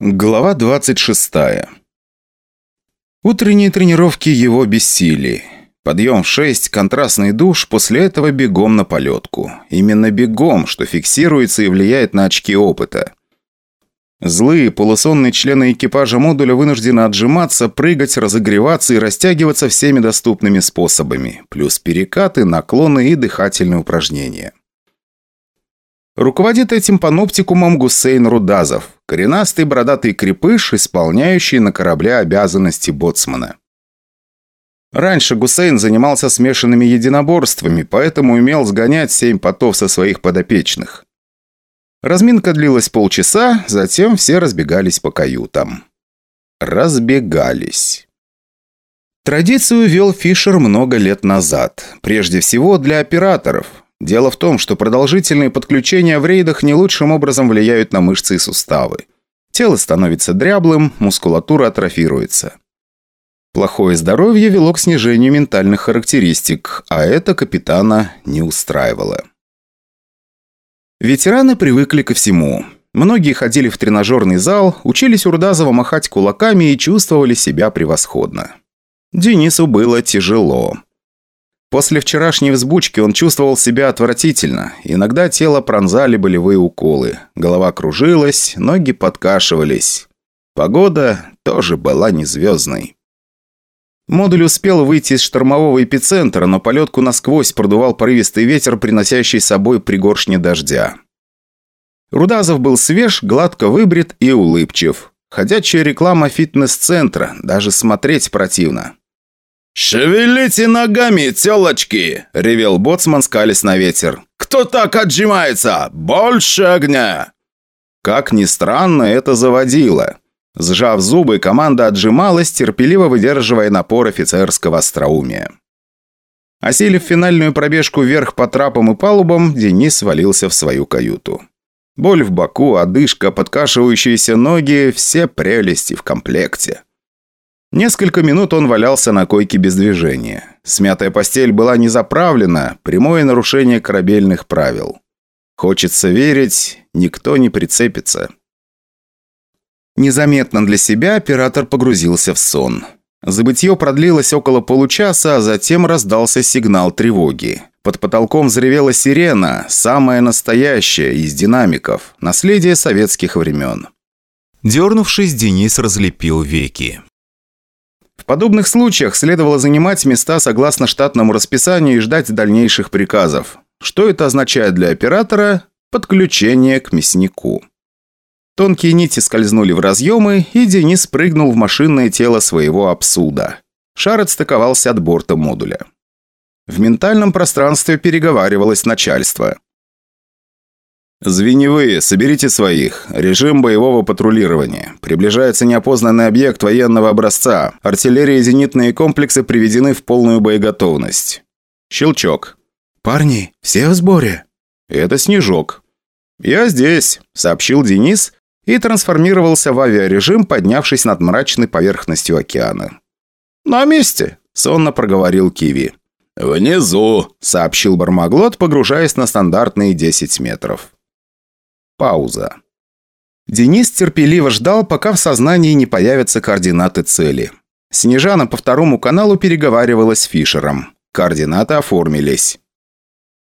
Глава 26. Утренние тренировки его бессили. Подъем в 6, контрастный душ, после этого бегом на полетку. Именно бегом, что фиксируется и влияет на очки опыта. Злые, полусонные члены экипажа модуля вынуждены отжиматься, прыгать, разогреваться и растягиваться всеми доступными способами, плюс перекаты, наклоны и дыхательные упражнения. Руководит этим паноптикумом Гусейн Рудазов, коренастый бородатый крепыш, исполняющий на корабле обязанности боцмана. Раньше Гусейн занимался смешанными единоборствами, поэтому умел сгонять семь потов со своих подопечных. Разминка длилась полчаса, затем все разбегались по каютам. Разбегались. Традицию вел Фишер много лет назад. Прежде всего для операторов – Дело в том, что продолжительные подключения в рейдах не лучшим образом влияют на мышцы и суставы. Тело становится дряблым, мускулатура атрофируется. Плохое здоровье вело к снижению ментальных характеристик, а это капитана не устраивало. Ветераны привыкли ко всему. Многие ходили в тренажерный зал, учились у Рудазова махать кулаками и чувствовали себя превосходно. Денису было тяжело. После вчерашней взбучки он чувствовал себя отвратительно. Иногда тело пронзали болевые уколы. Голова кружилась, ноги подкашивались. Погода тоже была не звездной. Модуль успел выйти из штормового эпицентра, но полетку насквозь продувал порывистый ветер, приносящий с собой пригоршни дождя. Рудазов был свеж, гладко выбрит и улыбчив. Ходячая реклама фитнес-центра, даже смотреть противно. «Шевелите ногами, телочки!» – ревел боцман, скались на ветер. «Кто так отжимается? Больше огня!» Как ни странно, это заводило. Сжав зубы, команда отжималась, терпеливо выдерживая напор офицерского остроумия. Осилив финальную пробежку вверх по трапам и палубам, Денис свалился в свою каюту. Боль в боку, одышка, подкашивающиеся ноги – все прелести в комплекте. Несколько минут он валялся на койке без движения. Смятая постель была не заправлена, прямое нарушение корабельных правил. Хочется верить, никто не прицепится. Незаметно для себя оператор погрузился в сон. Забытье продлилось около получаса, а затем раздался сигнал тревоги. Под потолком взревела сирена, самая настоящая, из динамиков, наследие советских времен. Дернувшись, Денис разлепил веки. Подобных случаях следовало занимать места согласно штатному расписанию и ждать дальнейших приказов. Что это означает для оператора? Подключение к мяснику. Тонкие нити скользнули в разъемы, и Денис прыгнул в машинное тело своего абсуда. Шар отстыковался от борта модуля. В ментальном пространстве переговаривалось начальство. «Звеневые, соберите своих. Режим боевого патрулирования. Приближается неопознанный объект военного образца. Артиллерия и зенитные комплексы приведены в полную боеготовность». Щелчок. «Парни, все в сборе?» «Это Снежок». «Я здесь», — сообщил Денис и трансформировался в авиарежим, поднявшись над мрачной поверхностью океана. «На месте», — сонно проговорил Киви. «Внизу», — сообщил Бармаглот, погружаясь на стандартные 10 метров. Пауза. Денис терпеливо ждал, пока в сознании не появятся координаты цели. Снежана по второму каналу переговаривалась с Фишером. Координаты оформились.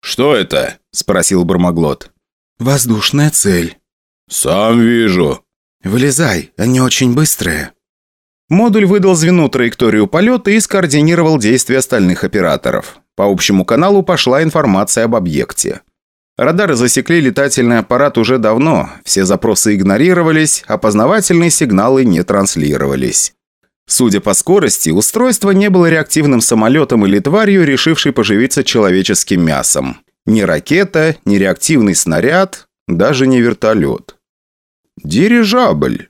«Что это?» – спросил Бармаглот. «Воздушная цель». «Сам вижу». «Вылезай, они очень быстрые». Модуль выдал звену траекторию полета и скоординировал действия остальных операторов. По общему каналу пошла информация об объекте. Радары засекли летательный аппарат уже давно, все запросы игнорировались, опознавательные сигналы не транслировались. Судя по скорости, устройство не было реактивным самолетом или тварью, решившей поживиться человеческим мясом. Ни ракета, ни реактивный снаряд, даже не вертолет. Дирижабль.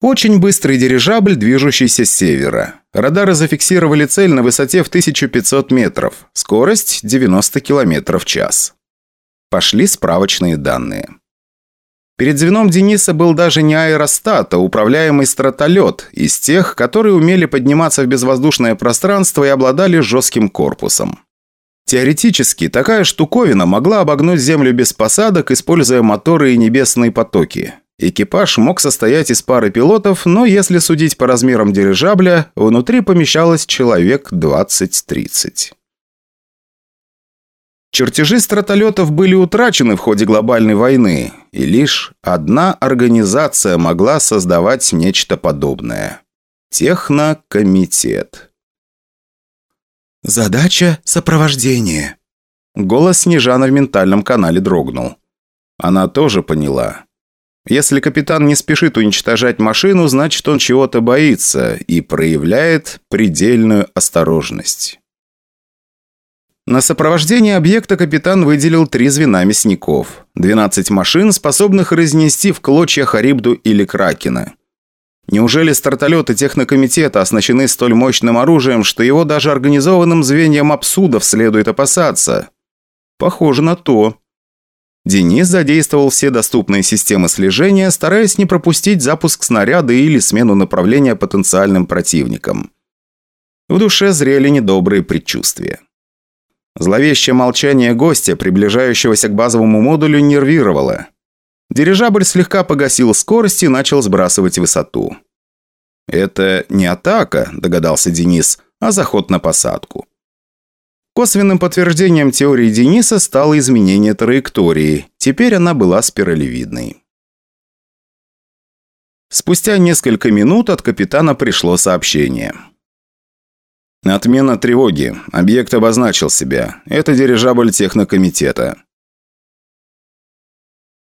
Очень быстрый дирижабль, движущийся с севера. Радары зафиксировали цель на высоте в 1500 метров. Скорость 90 км в час. Пошли справочные данные. Перед звеном Дениса был даже не аэростат, а управляемый стратолет, из тех, которые умели подниматься в безвоздушное пространство и обладали жестким корпусом. Теоретически, такая штуковина могла обогнуть Землю без посадок, используя моторы и небесные потоки. Экипаж мог состоять из пары пилотов, но если судить по размерам дирижабля, внутри помещалось человек 20-30. Чертежи стратолетов были утрачены в ходе глобальной войны, и лишь одна организация могла создавать нечто подобное – Технокомитет. «Задача – сопровождение». Голос Снежана в ментальном канале дрогнул. Она тоже поняла. Если капитан не спешит уничтожать машину, значит он чего-то боится и проявляет предельную осторожность. На сопровождение объекта капитан выделил три звена мясников. 12 машин, способных разнести в клочья Харибду или Кракена. Неужели стартолеты технокомитета оснащены столь мощным оружием, что его даже организованным звеньям абсудов следует опасаться? Похоже на то. Денис задействовал все доступные системы слежения, стараясь не пропустить запуск снаряда или смену направления потенциальным противникам. В душе зрели недобрые предчувствия. Зловещее молчание гостя, приближающегося к базовому модулю, нервировало. Дирижабль слегка погасил скорость и начал сбрасывать высоту. «Это не атака», – догадался Денис, – «а заход на посадку». Косвенным подтверждением теории Дениса стало изменение траектории. Теперь она была спиралевидной. Спустя несколько минут от капитана пришло сообщение. Отмена тревоги. Объект обозначил себя. Это дирижабль технокомитета.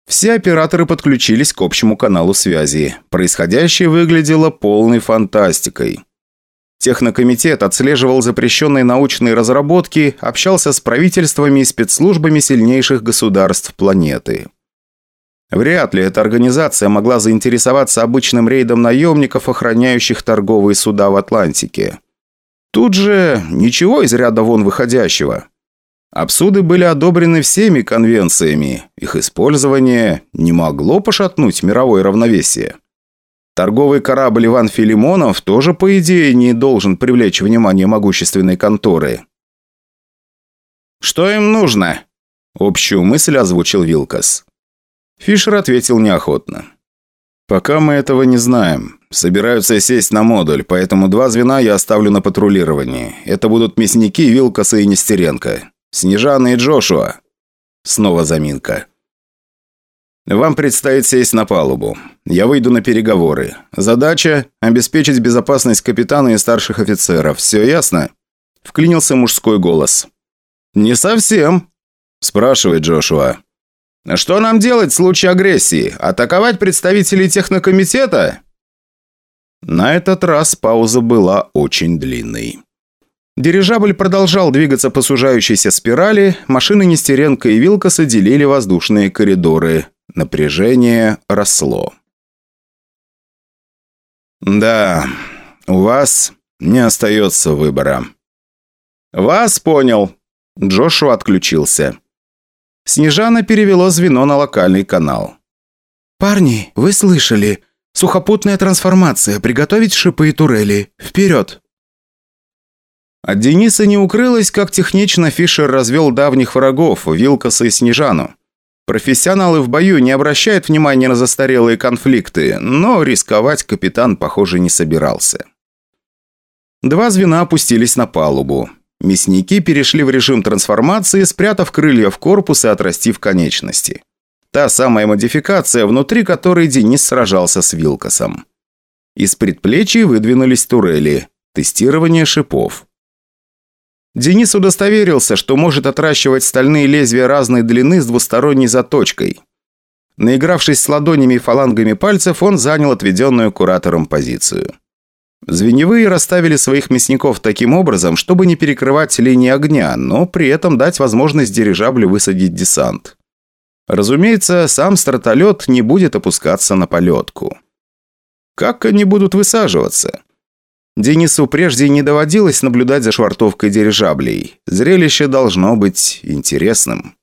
Все операторы подключились к общему каналу связи. Происходящее выглядело полной фантастикой. Технокомитет отслеживал запрещенные научные разработки, общался с правительствами и спецслужбами сильнейших государств планеты. Вряд ли эта организация могла заинтересоваться обычным рейдом наемников, охраняющих торговые суда в Атлантике. Тут же ничего из ряда вон выходящего. Абсуды были одобрены всеми конвенциями. Их использование не могло пошатнуть мировое равновесие. Торговый корабль Иван Филимонов тоже, по идее, не должен привлечь внимание могущественной конторы. «Что им нужно?» Общую мысль озвучил Вилкас. Фишер ответил неохотно. «Пока мы этого не знаем. Собираются сесть на модуль, поэтому два звена я оставлю на патрулировании. Это будут мясники, Вилкоса и Нестеренко. Снежана и Джошуа». Снова заминка. «Вам предстоит сесть на палубу. Я выйду на переговоры. Задача – обеспечить безопасность капитана и старших офицеров. Все ясно?» Вклинился мужской голос. «Не совсем», – спрашивает Джошуа. «Что нам делать в случае агрессии? Атаковать представителей технокомитета?» На этот раз пауза была очень длинной. Дирижабль продолжал двигаться по сужающейся спирали, машины Нестеренко и Вилкоса делили воздушные коридоры. Напряжение росло. «Да, у вас не остается выбора». «Вас понял». Джошуа отключился. Снежана перевело звено на локальный канал. «Парни, вы слышали? Сухопутная трансформация. Приготовить шипы и турели. Вперед!» От Дениса не укрылось, как технично Фишер развел давних врагов, Вилкоса и Снежану. Профессионалы в бою не обращают внимания на застарелые конфликты, но рисковать капитан, похоже, не собирался. Два звена опустились на палубу. Мясники перешли в режим трансформации, спрятав крылья в корпус и отрастив конечности. Та самая модификация, внутри которой Денис сражался с Вилкосом. Из предплечий выдвинулись турели. Тестирование шипов. Денис удостоверился, что может отращивать стальные лезвия разной длины с двусторонней заточкой. Наигравшись с ладонями и фалангами пальцев, он занял отведенную куратором позицию. Звеневые расставили своих мясников таким образом, чтобы не перекрывать линии огня, но при этом дать возможность дирижаблю высадить десант. Разумеется, сам стратолет не будет опускаться на полетку. Как они будут высаживаться? Денису прежде не доводилось наблюдать за швартовкой дирижаблей. Зрелище должно быть интересным.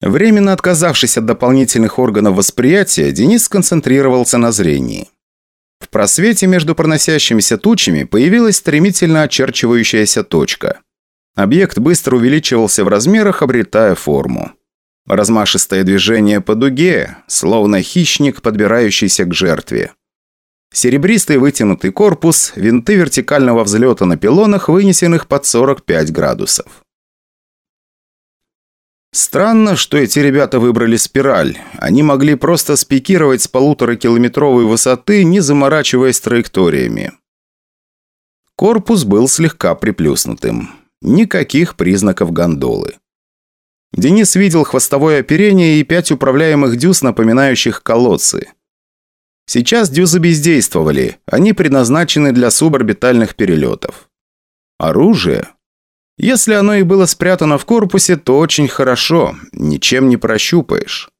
Временно отказавшись от дополнительных органов восприятия, Денис сконцентрировался на зрении. В просвете между проносящимися тучами появилась стремительно очерчивающаяся точка. Объект быстро увеличивался в размерах, обретая форму. Размашистое движение по дуге, словно хищник, подбирающийся к жертве. Серебристый вытянутый корпус, винты вертикального взлета на пилонах, вынесенных под 45 градусов. Странно, что эти ребята выбрали спираль. Они могли просто спикировать с полуторакилометровой высоты, не заморачиваясь траекториями. Корпус был слегка приплюснутым. Никаких признаков гондолы. Денис видел хвостовое оперение и пять управляемых дюз, напоминающих колодцы. Сейчас дюзы бездействовали, они предназначены для суборбитальных перелетов. Оружие? Если оно и было спрятано в корпусе, то очень хорошо, ничем не прощупаешь.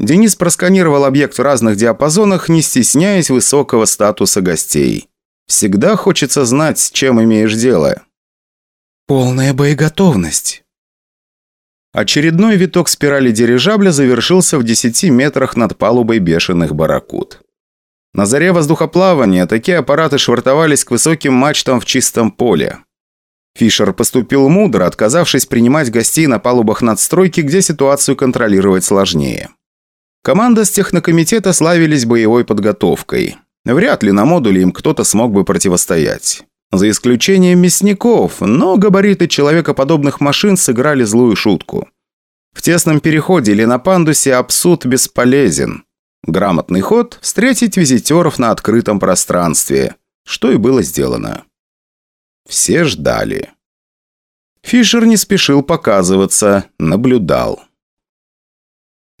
Денис просканировал объект в разных диапазонах, не стесняясь высокого статуса гостей. Всегда хочется знать, с чем имеешь дело. «Полная боеготовность», Очередной виток спирали дирижабля завершился в 10 метрах над палубой бешеных барракуд. На заре воздухоплавания такие аппараты швартовались к высоким мачтам в чистом поле. Фишер поступил мудро, отказавшись принимать гостей на палубах надстройки, где ситуацию контролировать сложнее. Команда с технокомитета славились боевой подготовкой. Вряд ли на модуле им кто-то смог бы противостоять. За исключением мясников, но габариты человекоподобных машин сыграли злую шутку. В тесном переходе или на пандусе абсуд бесполезен. Грамотный ход – встретить визитеров на открытом пространстве, что и было сделано. Все ждали. Фишер не спешил показываться, наблюдал.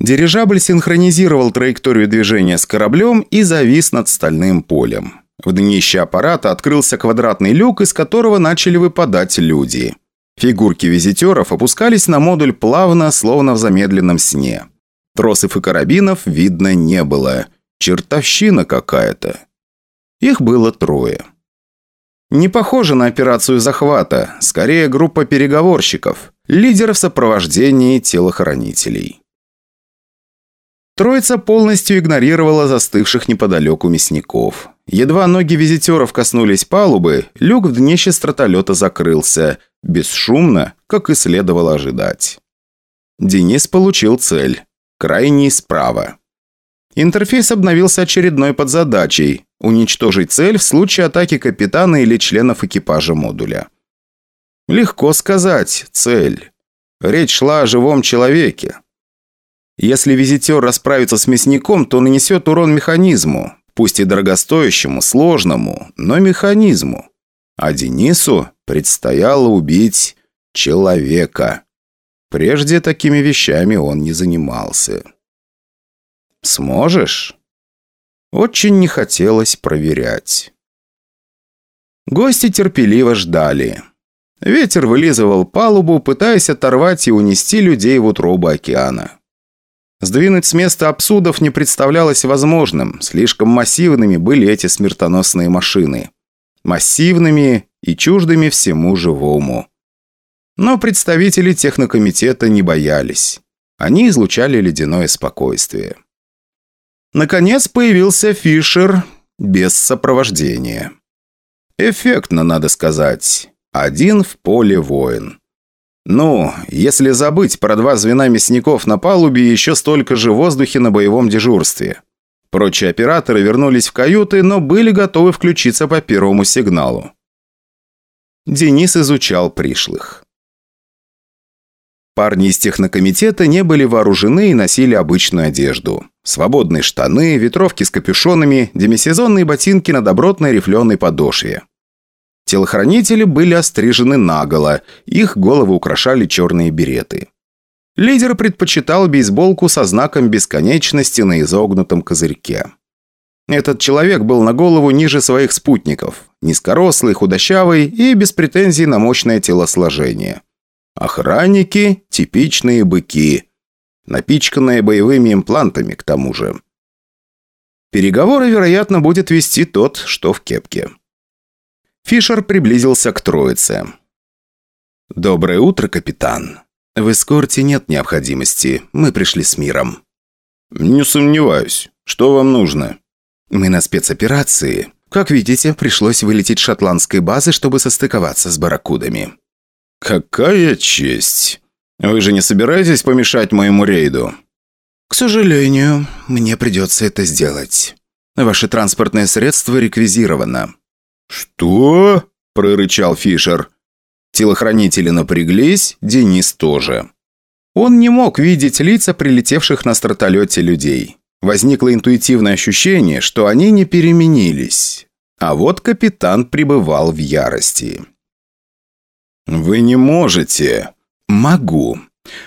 Дирижабль синхронизировал траекторию движения с кораблем и завис над стальным полем. В днище аппарата открылся квадратный люк, из которого начали выпадать люди. Фигурки визитеров опускались на модуль плавно, словно в замедленном сне. Тросов и карабинов видно не было. Чертовщина какая-то. Их было трое. Не похоже на операцию захвата, скорее группа переговорщиков, лидеров сопровождения телохранителей. Троица полностью игнорировала застывших неподалеку мясников. Едва ноги визитеров коснулись палубы, люк в днище стратолета закрылся, бесшумно, как и следовало ожидать. Денис получил цель. Крайний справа. Интерфейс обновился очередной подзадачей – уничтожить цель в случае атаки капитана или членов экипажа модуля. Легко сказать «цель». Речь шла о живом человеке. Если визитер расправится с мясником, то нанесет урон механизму, пусть и дорогостоящему, сложному, но механизму. А Денису предстояло убить человека. Прежде такими вещами он не занимался. «Сможешь?» Очень не хотелось проверять. Гости терпеливо ждали. Ветер вылизывал палубу, пытаясь оторвать и унести людей в утробу океана. Сдвинуть с места абсудов не представлялось возможным, слишком массивными были эти смертоносные машины. Массивными и чуждыми всему живому. Но представители технокомитета не боялись. Они излучали ледяное спокойствие. Наконец появился Фишер без сопровождения. Эффектно, надо сказать. Один в поле воин. Ну, если забыть про два звена мясников на палубе и еще столько же в воздухе на боевом дежурстве. Прочие операторы вернулись в каюты, но были готовы включиться по первому сигналу. Денис изучал пришлых. Парни из технокомитета не были вооружены и носили обычную одежду. Свободные штаны, ветровки с капюшонами, демисезонные ботинки на добротной рифленой подошве. Телохранители были острижены наголо, их головы украшали черные береты. Лидер предпочитал бейсболку со знаком бесконечности на изогнутом козырьке. Этот человек был на голову ниже своих спутников, низкорослый, худощавый и без претензий на мощное телосложение. Охранники – типичные быки, напичканные боевыми имплантами к тому же. Переговоры, вероятно, будет вести тот, что в кепке. Фишер приблизился к троице. «Доброе утро, капитан. В эскорте нет необходимости. Мы пришли с миром». «Не сомневаюсь. Что вам нужно?» «Мы на спецоперации. Как видите, пришлось вылететь с шотландской базы, чтобы состыковаться с барракудами». «Какая честь!» Вы же не собираетесь помешать моему рейду?» «К сожалению, мне придется это сделать. Ваше транспортное средство реквизировано». «Что?» – прорычал Фишер. Телохранители напряглись, Денис тоже. Он не мог видеть лица прилетевших на стратолете людей. Возникло интуитивное ощущение, что они не переменились. А вот капитан пребывал в ярости. «Вы не можете». «Могу.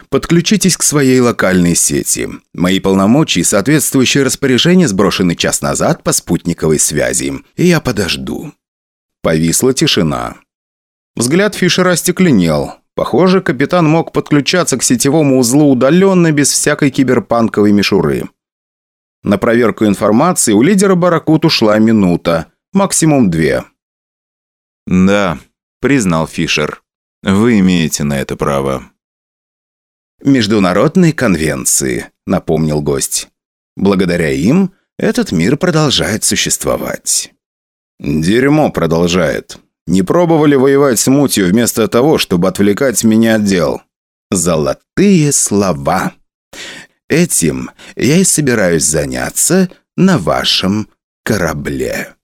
Подключитесь к своей локальной сети. Мои полномочия и соответствующие распоряжения сброшены час назад по спутниковой связи. И я подожду». Повисла тишина. Взгляд Фишера остекленел. Похоже, капитан мог подключаться к сетевому узлу удаленно, без всякой киберпанковой мишуры. На проверку информации у лидера Баракут ушла минута, максимум две. «Да», — признал Фишер. «Вы имеете на это право». «Международные конвенции», — напомнил гость. «Благодаря им этот мир продолжает существовать». «Дерьмо продолжает. Не пробовали воевать с мутью вместо того, чтобы отвлекать меня от дел?» «Золотые слова. Этим я и собираюсь заняться на вашем корабле».